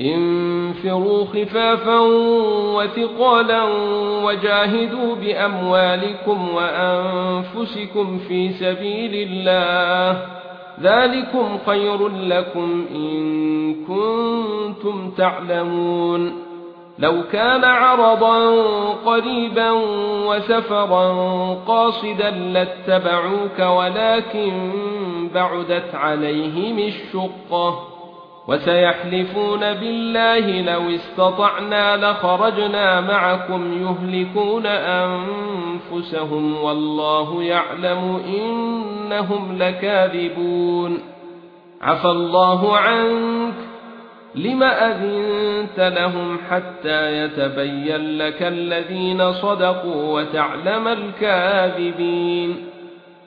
انفروا خفافا وثقالا وجاهدوا بأموالكم وأنفسكم في سبيل الله. ذلكم خير لكم إن كنتم تعلمون. لو كان عرضا قريبا وسفرا قاصدا لاتبعوك ولكن بعدت عليهم الشقة. وسيحلفون بالله لو استطعنا لخرجنا معكم يهلكون أنفسهم والله يعلم إنهم لكاذبون. عفى الله عنك. لما أذنت لهم حتى يتبين لك الذين صدقوا وتعلم الكاذبين؟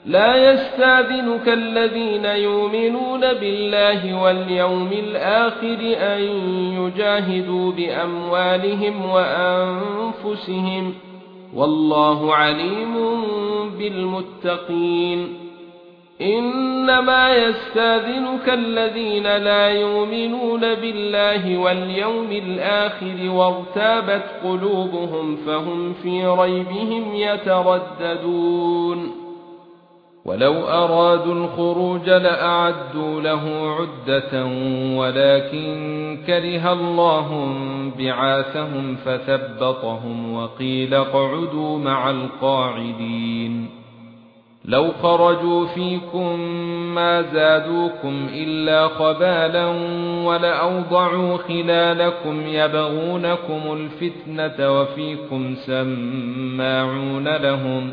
لا يستأذنك الذين يؤمنون بالله واليوم الآخر أن يجاهدوا بأموالهم وأنفسهم والله عليم بالمتقين. إنما يستأذنك الذين لا يؤمنون بالله واليوم الآخر وارتابت قلوبهم فهم في ريبهم يترددون. ولو أرادوا الخروج لأعدوا له عدة ولكن كره الله بعاثهم فثبطهم وقيل اقعدوا مع القاعدين. لو خرجوا فيكم ما زادوكم إلا خبالا ولأوضعوا خلالكم يبغونكم الفتنة وفيكم سماعون لهم